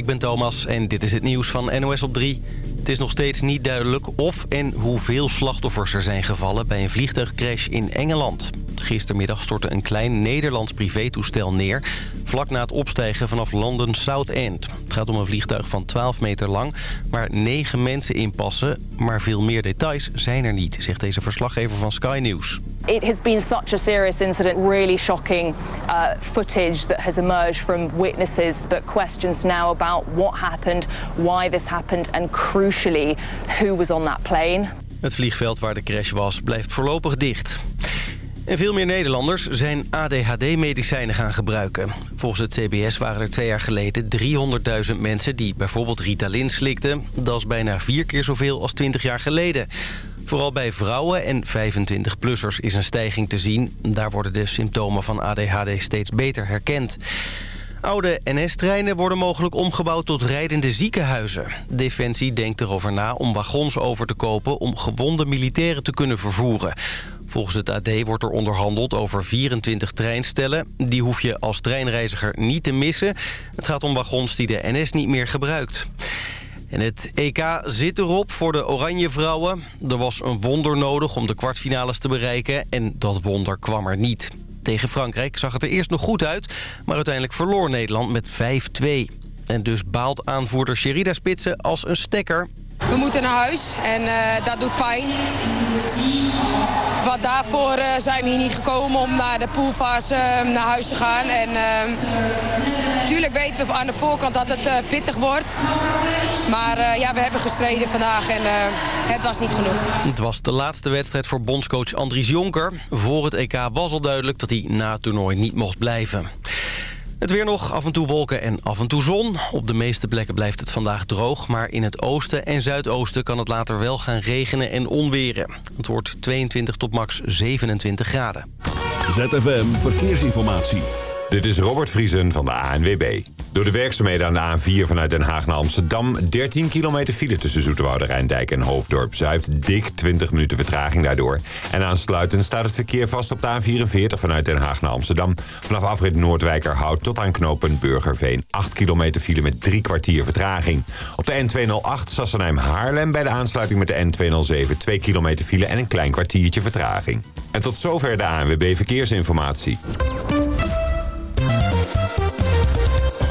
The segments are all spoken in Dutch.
Ik ben Thomas en dit is het nieuws van NOS op 3. Het is nog steeds niet duidelijk of en hoeveel slachtoffers er zijn gevallen... bij een vliegtuigcrash in Engeland. Gistermiddag stortte een klein Nederlands privétoestel neer... vlak na het opstijgen vanaf London South End. Het gaat om een vliegtuig van 12 meter lang... waar negen mensen in passen. Maar veel meer details zijn er niet, zegt deze verslaggever van Sky News. It has been such a serious incident, really shocking uh, footage that has emerged from witnesses, but questions now about what happened, why this happened, and crucially, who was on that plane. Het vliegveld waar de crash was blijft voorlopig dicht. En veel meer Nederlanders zijn ADHD-medicijnen gaan gebruiken. Volgens het CBS waren er twee jaar geleden 300.000 mensen die bijvoorbeeld Ritalin slikten. Dat is bijna vier keer zoveel als 20 jaar geleden. Vooral bij vrouwen en 25-plussers is een stijging te zien. Daar worden de symptomen van ADHD steeds beter herkend. Oude NS-treinen worden mogelijk omgebouwd tot rijdende ziekenhuizen. Defensie denkt erover na om wagons over te kopen... om gewonde militairen te kunnen vervoeren. Volgens het AD wordt er onderhandeld over 24 treinstellen. Die hoef je als treinreiziger niet te missen. Het gaat om wagons die de NS niet meer gebruikt. En het EK zit erop voor de Oranje Vrouwen. Er was een wonder nodig om de kwartfinales te bereiken en dat wonder kwam er niet. Tegen Frankrijk zag het er eerst nog goed uit, maar uiteindelijk verloor Nederland met 5-2. En dus baalt aanvoerder Sherida Spitsen als een stekker. We moeten naar huis en uh, dat doet pijn. Wat daarvoor uh, zijn we hier niet gekomen om naar de poolfase uh, naar huis te gaan. En natuurlijk weten we aan de voorkant dat het pittig wordt. Maar ja, we hebben gestreden vandaag en het was niet genoeg. Het was de laatste wedstrijd voor bondscoach Andries Jonker. Voor het EK was al duidelijk dat hij na het toernooi niet mocht blijven. Het weer nog, af en toe wolken en af en toe zon. Op de meeste plekken blijft het vandaag droog... maar in het oosten en zuidoosten kan het later wel gaan regenen en onweren. Het wordt 22 tot max 27 graden. ZFM Verkeersinformatie. Dit is Robert Vriesen van de ANWB. Door de werkzaamheden aan de A4 vanuit Den Haag naar Amsterdam... 13 kilometer file tussen Zoeterwoude, Rijndijk en Hoofddorp Zuid. Dik 20 minuten vertraging daardoor. En aansluitend staat het verkeer vast op de A44 vanuit Den Haag naar Amsterdam. Vanaf afrit Noordwijkerhout tot aan knooppunt Burgerveen. 8 kilometer file met drie kwartier vertraging. Op de N208 Sassenheim-Haarlem bij de aansluiting met de N207... 2 kilometer file en een klein kwartiertje vertraging. En tot zover de ANWB Verkeersinformatie.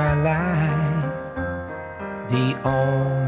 My life, the only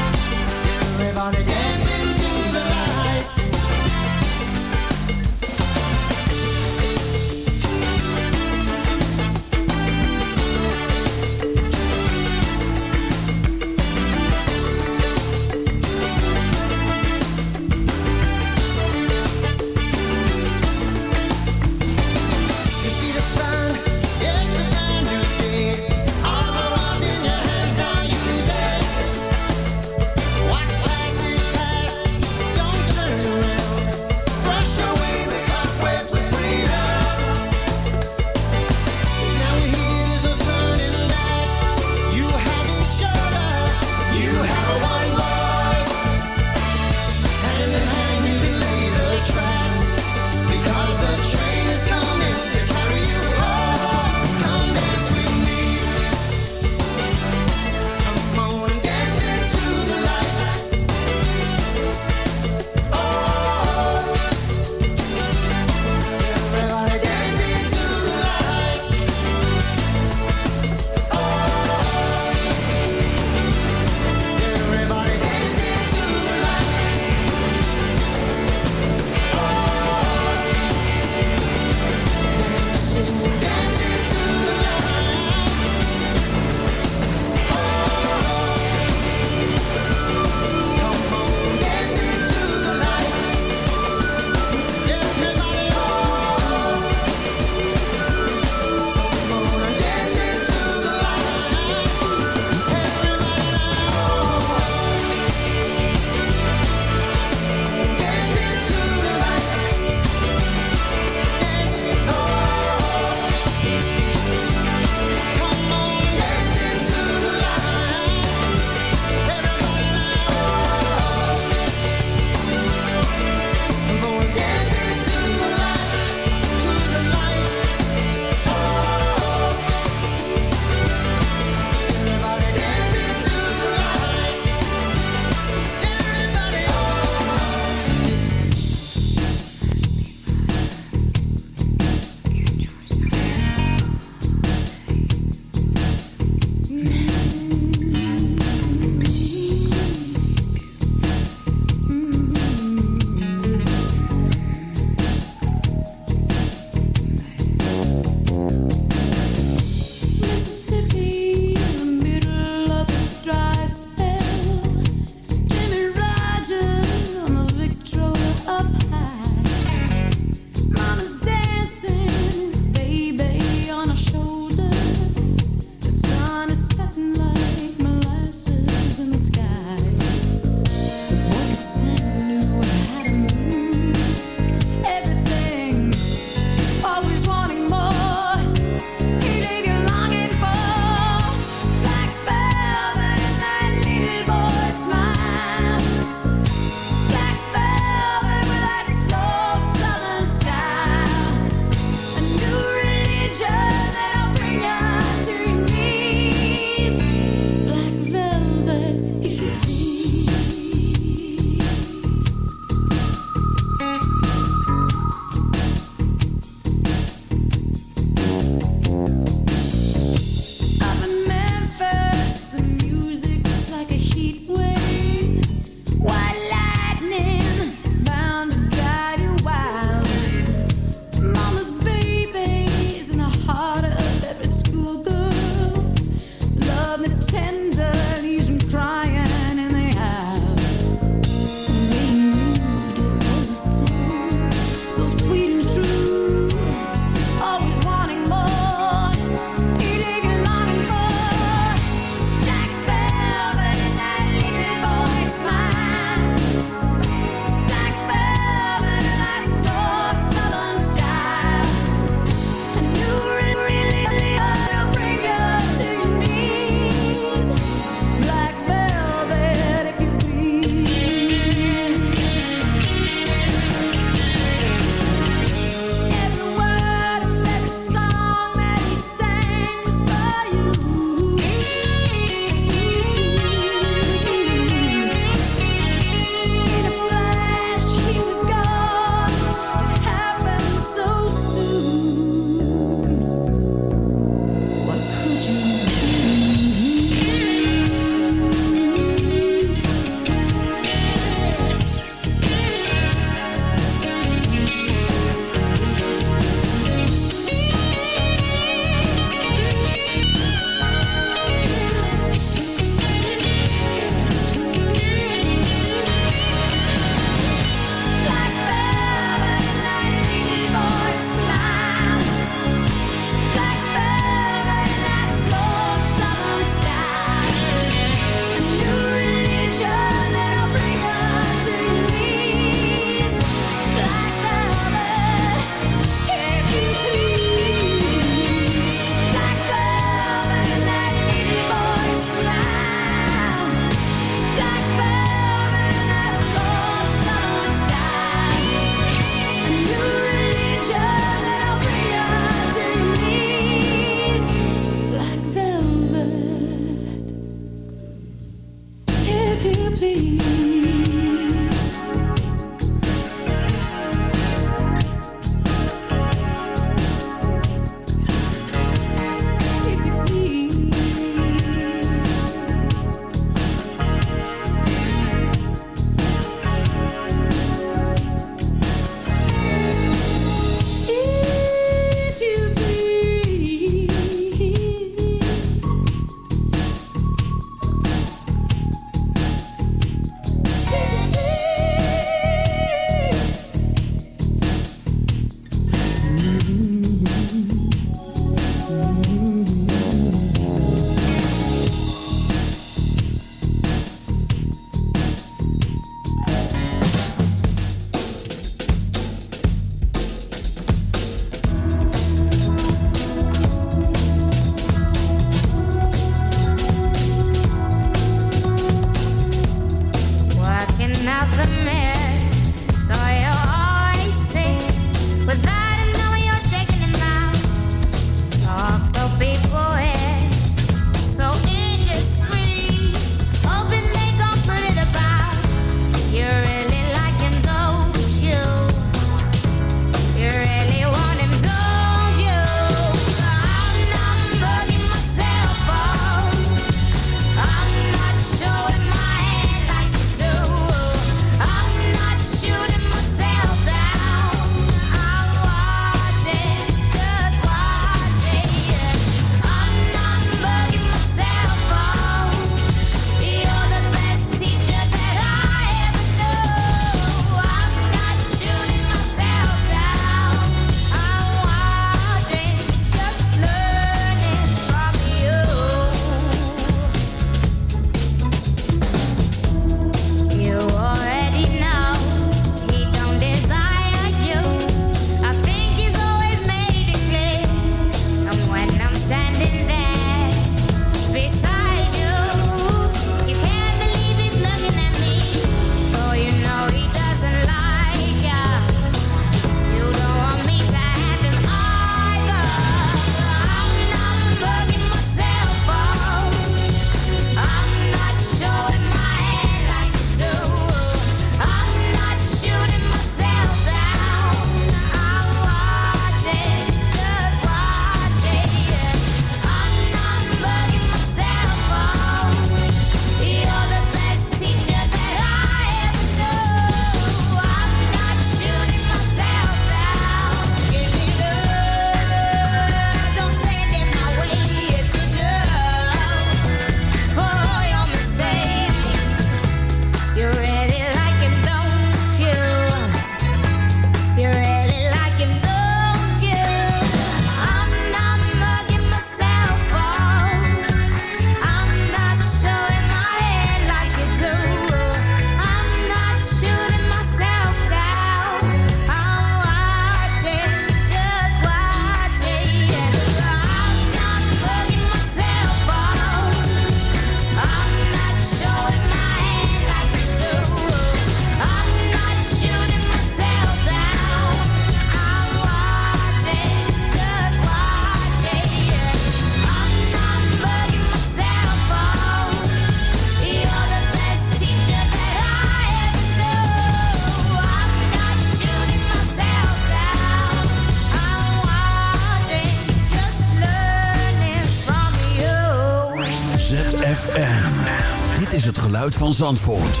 van Zandvoort.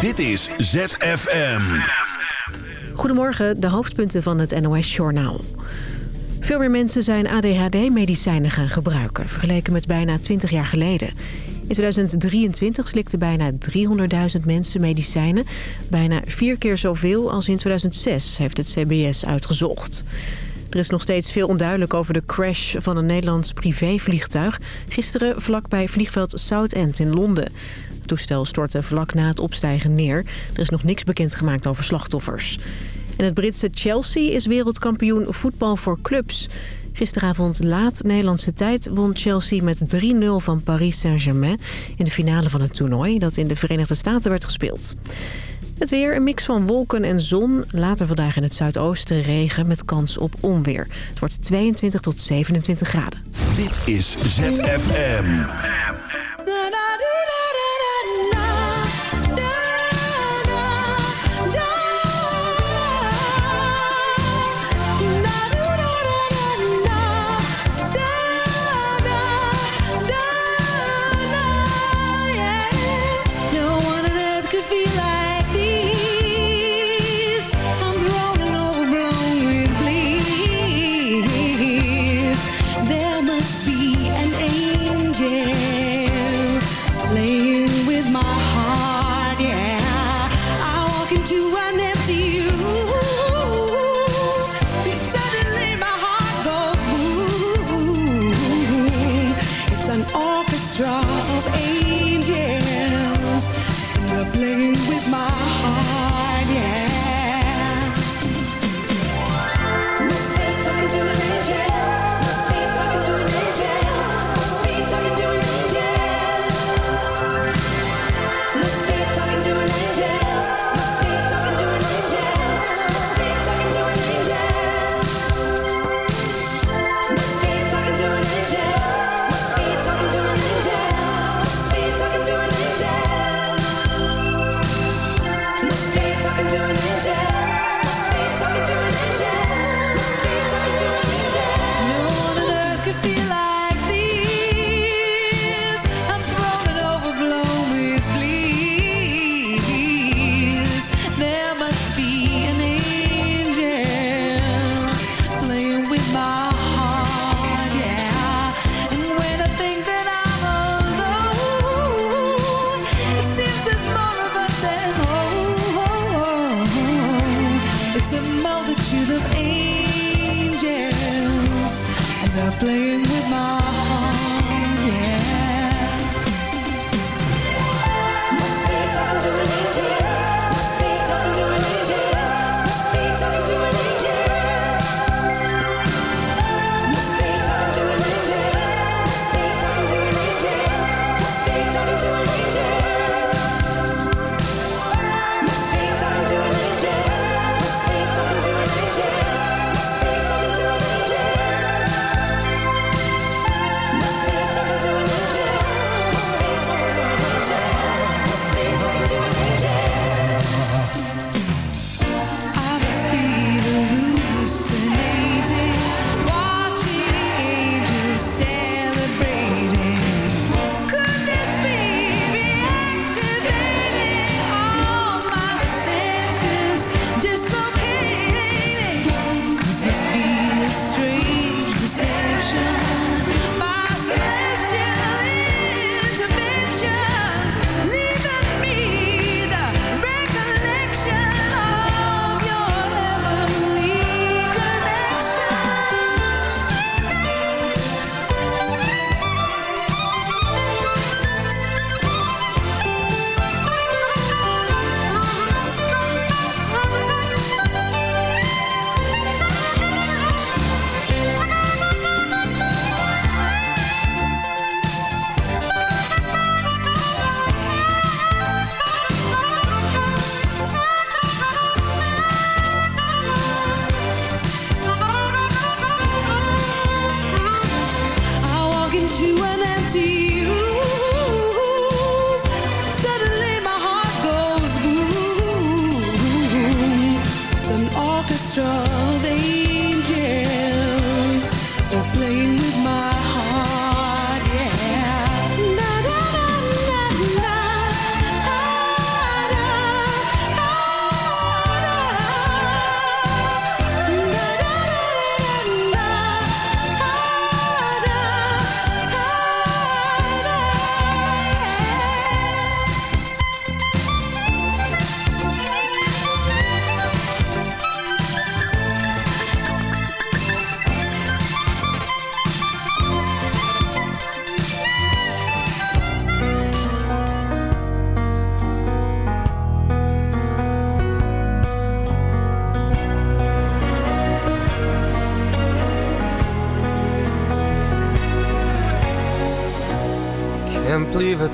Dit is ZFM. Goedemorgen, de hoofdpunten van het NOS-journaal. Veel meer mensen zijn ADHD-medicijnen gaan gebruiken... vergeleken met bijna 20 jaar geleden. In 2023 slikten bijna 300.000 mensen medicijnen. Bijna vier keer zoveel als in 2006, heeft het CBS uitgezocht. Er is nog steeds veel onduidelijk over de crash van een Nederlands privévliegtuig... gisteren vlakbij vliegveld Southend in Londen. Het toestel stortte vlak na het opstijgen neer. Er is nog niks bekendgemaakt over slachtoffers. En het Britse Chelsea is wereldkampioen voetbal voor clubs. Gisteravond laat Nederlandse tijd won Chelsea met 3-0 van Paris Saint-Germain... in de finale van het toernooi dat in de Verenigde Staten werd gespeeld. Het weer, een mix van wolken en zon. Later vandaag in het zuidoosten regen met kans op onweer. Het wordt 22 tot 27 graden. Dit is ZFM. With my destroy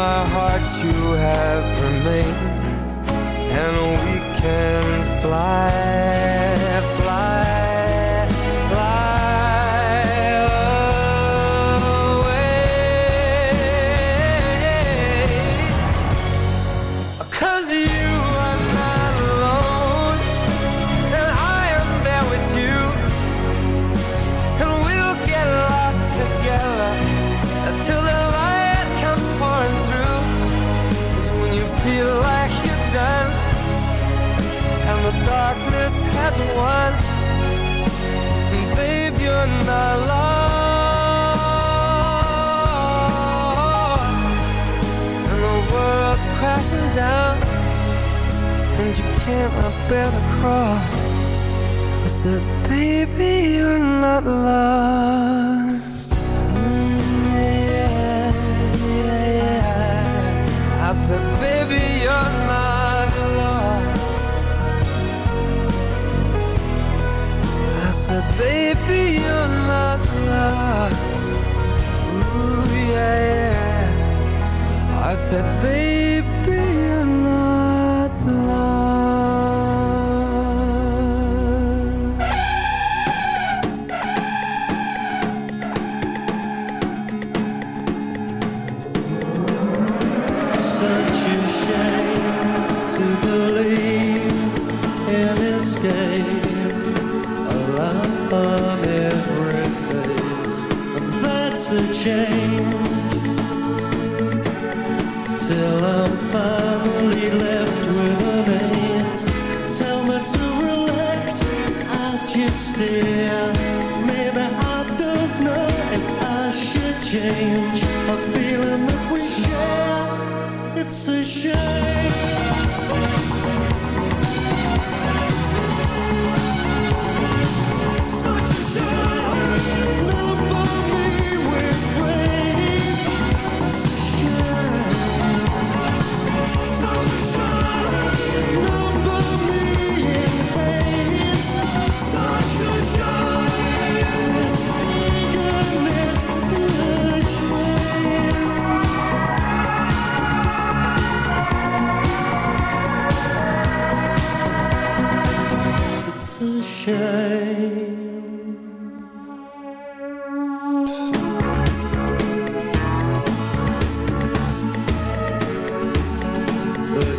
My heart, you have remained, and we can fly, down And you cannot bear the cross. I said, baby, you're not loved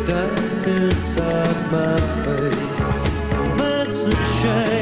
dust inside my face. That's a shame.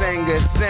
singers sing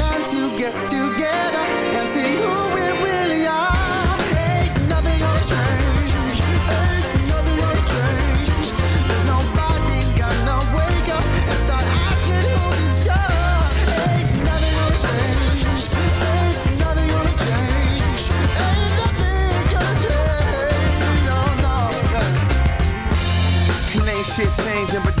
changing, but